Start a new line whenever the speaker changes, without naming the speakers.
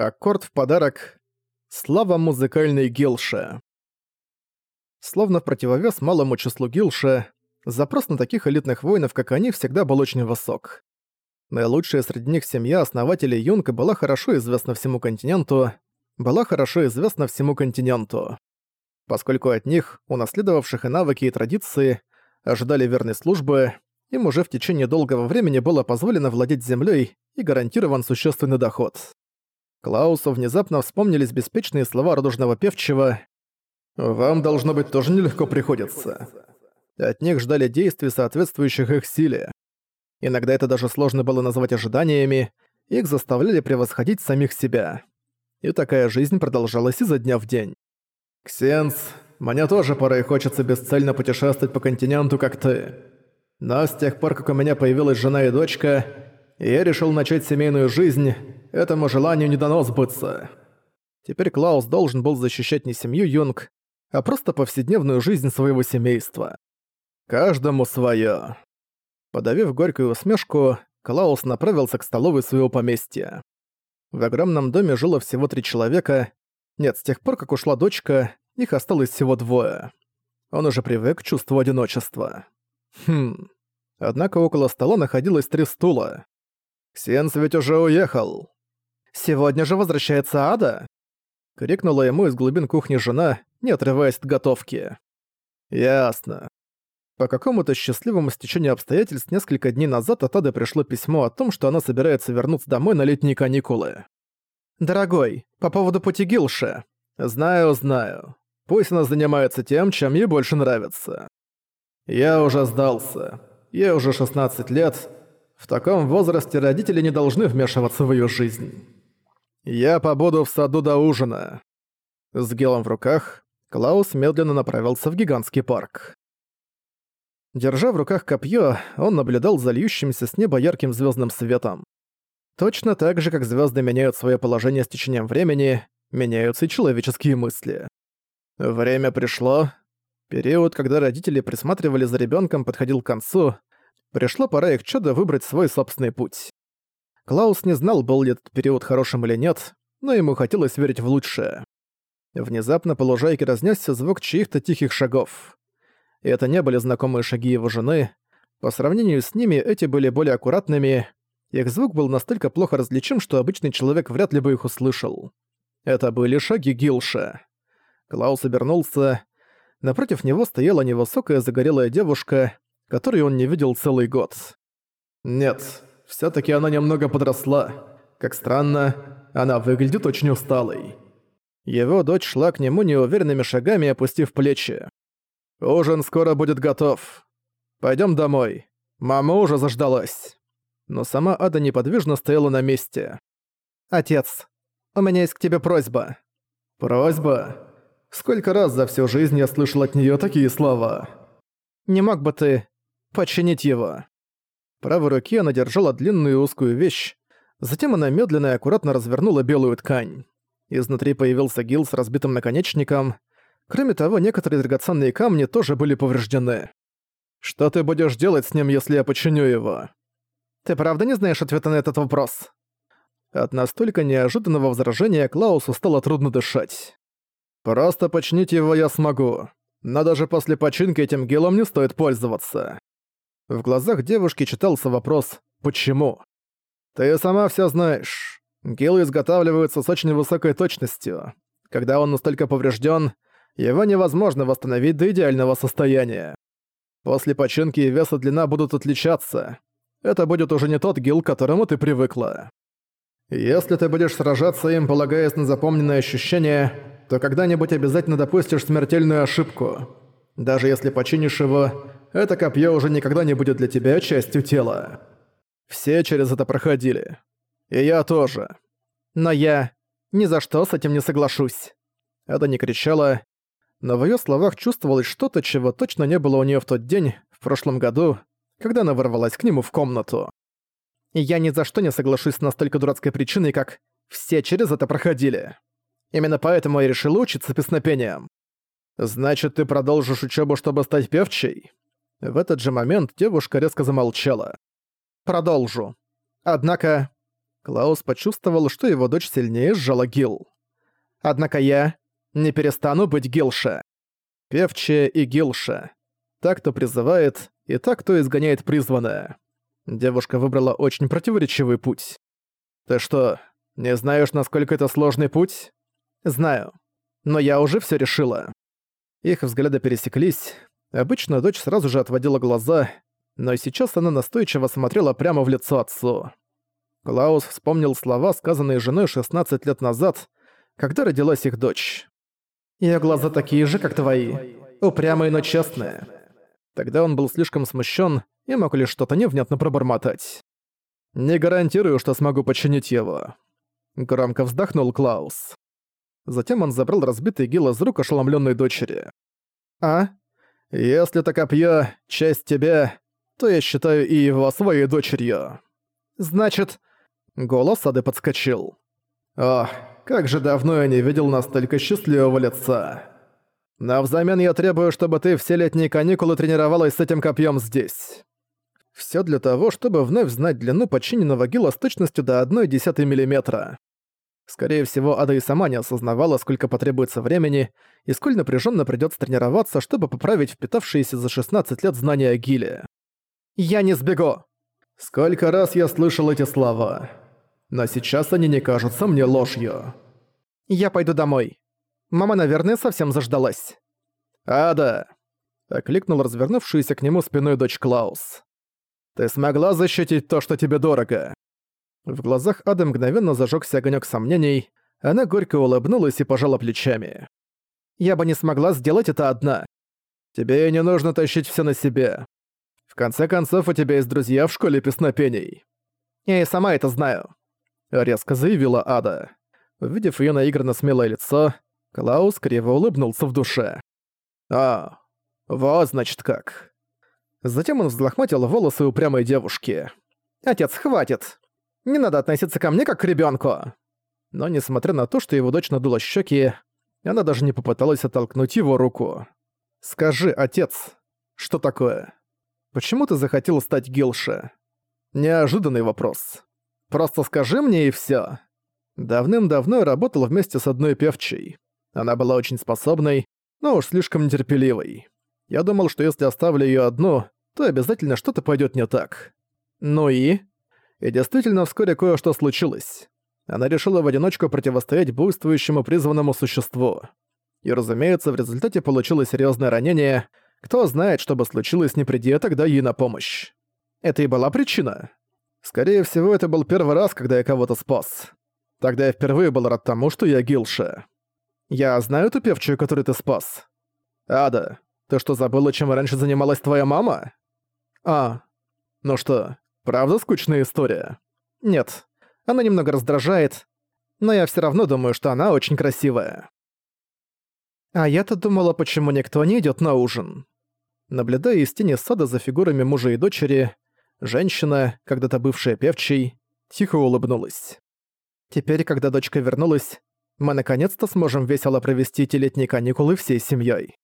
Аккорд в подарок. Слава музыкальной гилше. Словно в противовес малому числу гилше, запрос на таких элитных воинов, как они, всегда был очень высок. Наилучшая среди них семья основателей Юнга была хорошо известна всему континенту, была хорошо известна всему континенту. Поскольку от них, унаследовавших и навыки, и традиции, ожидали верной службы, им уже в течение долгого времени было позволено владеть землей и гарантирован существенный доход. Клаусу внезапно вспомнились беспечные слова радужного певчего «Вам, должно быть, тоже нелегко приходится». От них ждали действий, соответствующих их силе. Иногда это даже сложно было назвать ожиданиями, их заставляли превосходить самих себя. И такая жизнь продолжалась изо дня в день. «Ксенс, мне тоже порой хочется бесцельно путешествовать по континенту, как ты. Но с тех пор, как у меня появилась жена и дочка, я решил начать семейную жизнь, этому желанию не дано сбыться. Теперь Клаус должен был защищать не семью Юнг, а просто повседневную жизнь своего семейства. Каждому своё. Подавив горькую усмешку, Клаус направился к столовой своего поместья. В огромном доме жило всего три человека. Нет, с тех пор, как ушла дочка, их осталось всего двое. Он уже привык к чувству одиночества. Хм. Однако около стола находилось три стула. «Ксенс ведь уже уехал!» «Сегодня же возвращается Ада?» Крикнула ему из глубин кухни жена, не отрываясь от готовки. «Ясно». По какому-то счастливому стечению обстоятельств несколько дней назад от Ады пришло письмо о том, что она собирается вернуться домой на летние каникулы. «Дорогой, по поводу пути Гилши. Знаю, знаю. Пусть она занимается тем, чем ей больше нравится. Я уже сдался. Ей уже 16 лет, в таком возрасте родители не должны вмешиваться в её жизнь. Я побуду в саду до ужина. С гелом в руках, Клаус медленно направился в гигантский парк. Держа в руках копье, он наблюдал за льющимся с неба ярким звездным светом. Точно так же, как звезды меняют свое положение с течением времени, меняются и человеческие мысли. Время пришло. Период, когда родители присматривали за ребенком, подходил к концу, Пришла пора их чудо выбрать свой собственный путь. Клаус не знал, был ли этот период хорошим или нет, но ему хотелось верить в лучшее. Внезапно по лужайке разнесся звук чьих-то тихих шагов. И это не были знакомые шаги его жены. По сравнению с ними эти были более аккуратными. Их звук был настолько плохо различим, что обычный человек вряд ли бы их услышал. Это были шаги Гилша. Клаус обернулся. Напротив него стояла невысокая загорелая девушка, который он не видел целый год. Нет, все таки она немного подросла. Как странно, она выглядит очень усталой. Его дочь шла к нему неуверенными шагами, опустив плечи. «Ужин скоро будет готов. Пойдем домой. Мама уже заждалась». Но сама Ада неподвижно стояла на месте. «Отец, у меня есть к тебе просьба». «Просьба? Сколько раз за всю жизнь я слышал от нее такие слова?» «Не мог бы ты Починить его. Правой руке она держала длинную узкую вещь, затем она медленно и аккуратно развернула белую ткань. Изнутри появился гил с разбитым наконечником. Кроме того, некоторые драгоценные камни тоже были повреждены. «Что ты будешь делать с ним, если я починю его?» «Ты правда не знаешь ответа на этот вопрос?» От настолько неожиданного возражения Клаусу стало трудно дышать. «Просто починить его я смогу. Но даже после починки этим гелом не стоит пользоваться. В глазах девушки читался вопрос «Почему?». «Ты сама все знаешь. Гил изготавливаются с очень высокой точностью. Когда он настолько поврежден, его невозможно восстановить до идеального состояния. После починки вес и длина будут отличаться. Это будет уже не тот гил, к которому ты привыкла. Если ты будешь сражаться им, полагаясь на запомненные ощущения, то когда-нибудь обязательно допустишь смертельную ошибку. Даже если починишь его, это копье уже никогда не будет для тебя частью тела. Все через это проходили. И я тоже. Но я ни за что с этим не соглашусь. Эда не кричала, но в её словах чувствовалось что-то, чего точно не было у неё в тот день, в прошлом году, когда она ворвалась к нему в комнату. И я ни за что не соглашусь с настолько дурацкой причиной, как «все через это проходили». Именно поэтому я решила учиться песнопением. «Значит, ты продолжишь учебу, чтобы стать певчей?» В этот же момент девушка резко замолчала. «Продолжу. Однако...» Клаус почувствовал, что его дочь сильнее сжала Гил. «Однако я не перестану быть Гилша. Певчая и Гилша. Так, кто призывает, и так, кто изгоняет призванное». Девушка выбрала очень противоречивый путь. «Ты что, не знаешь, насколько это сложный путь?» «Знаю. Но я уже всё решила». Их взгляды пересеклись. Обычно дочь сразу же отводила глаза, но сейчас она настойчиво смотрела прямо в лицо отцу. Клаус вспомнил слова, сказанные женой 16 лет назад, когда родилась их дочь. «Её глаза такие же, как твои. Упрямые, но честные». Тогда он был слишком смущен и мог лишь что-то невнятно пробормотать. «Не гарантирую, что смогу починить его». Громко вздохнул Клаус. Затем он забрал разбитый гил из рук ошеломленной дочери. «А? Если это копье — часть тебя, то я считаю и его своей дочерью». «Значит...» Голос Ады подскочил. «Ох, как же давно я не видел настолько счастливого лица. Но взамен я требую, чтобы ты все летние каникулы тренировалась с этим копьем здесь». Все для того, чтобы вновь знать длину подчиненного гила с точностью до 1,1 мм. Скорее всего, Ада и сама не осознавала, сколько потребуется времени и сколь напряженно придется тренироваться, чтобы поправить впитавшиеся за 16 лет знания гиле. «Я не сбегу!» Сколько раз я слышал эти слова. Но сейчас они не кажутся мне ложью. «Я пойду домой. Мама, наверное, совсем заждалась». «Ада!» — окликнул развернувшуюся к нему спиной дочь Клаус. Ты смогла защитить то, что тебе дорого?» В глазах Ады мгновенно зажёгся огонёк сомнений, она горько улыбнулась и пожала плечами. «Я бы не смогла сделать это одна. Тебе не нужно тащить всё на себе. В конце концов, у тебя есть друзья в школе песнопений. Я и сама это знаю», — резко заявила Ада. Увидев её наигранно смелое лицо, Клаус криво улыбнулся в душе. «А, вот значит как». Затем он взлохматил волосы упрямой девушки. «Отец, хватит! Не надо относиться ко мне как к ребёнку!» Но несмотря на то, что его дочь надула щеки, она даже не попыталась оттолкнуть его руку. «Скажи, отец, что такое? Почему ты захотел стать Гилше?» Неожиданный вопрос. «Просто скажи мне и всё». Давным-давно я работал вместе с одной певчей. Она была очень способной, но уж слишком нетерпеливой. Я думал, что если оставлю её одну, то обязательно что-то пойдёт не так. Ну и? И действительно, вскоре кое-что случилось. Она решила в одиночку противостоять буйствующему призванному существу. И, разумеется, в результате получила серьёзное ранение. Кто знает, что бы случилось, не приди тогда ей на помощь. Это и была причина. Скорее всего, это был первый раз, когда я кого-то спас. Тогда я впервые был рад тому, что я Гилша. Я знаю эту певчую, которую ты спас. Ада, ты что, забыла, чем раньше занималась твоя мама? А, ну что, правда скучная история? Нет, она немного раздражает, но я все равно думаю, что она очень красивая. А я-то думала, почему никто не идет на ужин. Наблюдая из тени сада за фигурами мужа и дочери, женщина, когда-то бывшая певчей, тихо улыбнулась. Теперь, когда дочка вернулась, мы наконец-то сможем весело провести эти летние каникулы всей семьей.